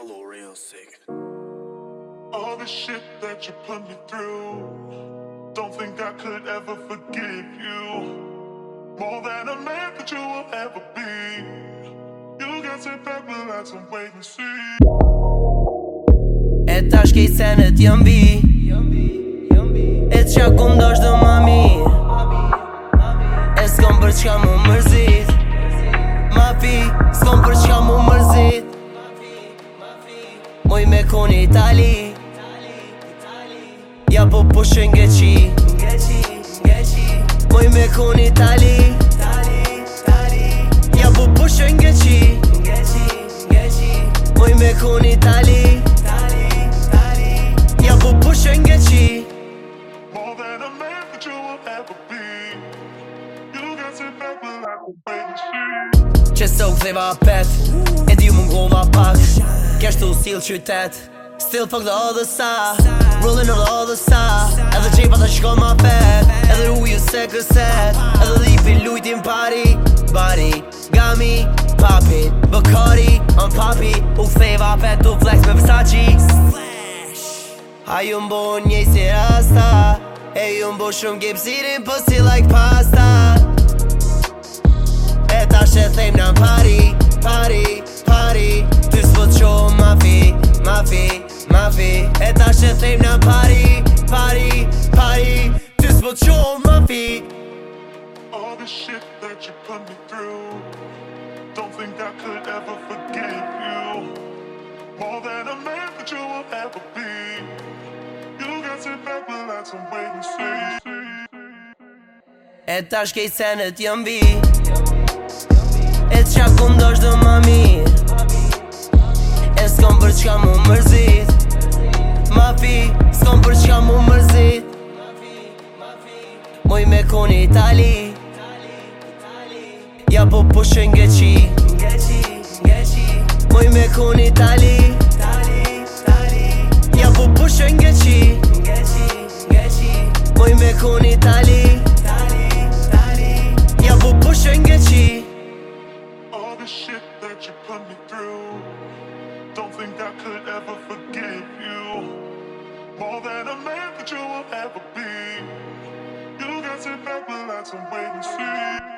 all a real sick All the shit that you put me through Don't think I could ever forgive you More than a man that you will ever be You got to back me that some way and see E ta shkej senet jëm bi E të qa ku ndosh dhe mami E s'kom për qka mu mërzit Ma fi, s'kom për qka mu mërzit Moj me koni Itali Ja po poshe nge qi Moj me koni tali Ja po poshe nge qi Moj me koni Itali Ja po poshe nge qi More than a man that you will ever be You u ktheva apet Edi kesh të usil qytet Still fuck the other side Rolling on the other side Edhe qepa të shko ma pet Edhe u se këset Edhe dhipi lujtin pari Bari Gami Papit Bëkari Un papi U kthejva pet të flex me Versace A ju mbo njëj si rasta E ju mbo shumë për po si like pasta put you on All the shit that you put me through Don't think I could ever forgive you More than a man that you will ever be You got to back, well that's a way to see E tash kej senet jëm vi E qa ku ndosh dhe më mirë E s'kom për qka më mërzit Ma fi, s'kom për qka më mërzit Moj me kon Itali Itali, Itali Ja po pushen po, nge Moj me kon Itali Itali, Itali Ja po pushen po, nge Moj me kon Itali Itali, Itali Ja po pushen po, nge All the shit that you put me through Don't think I could ever forgive you More than a man that you will ever be some wait and see.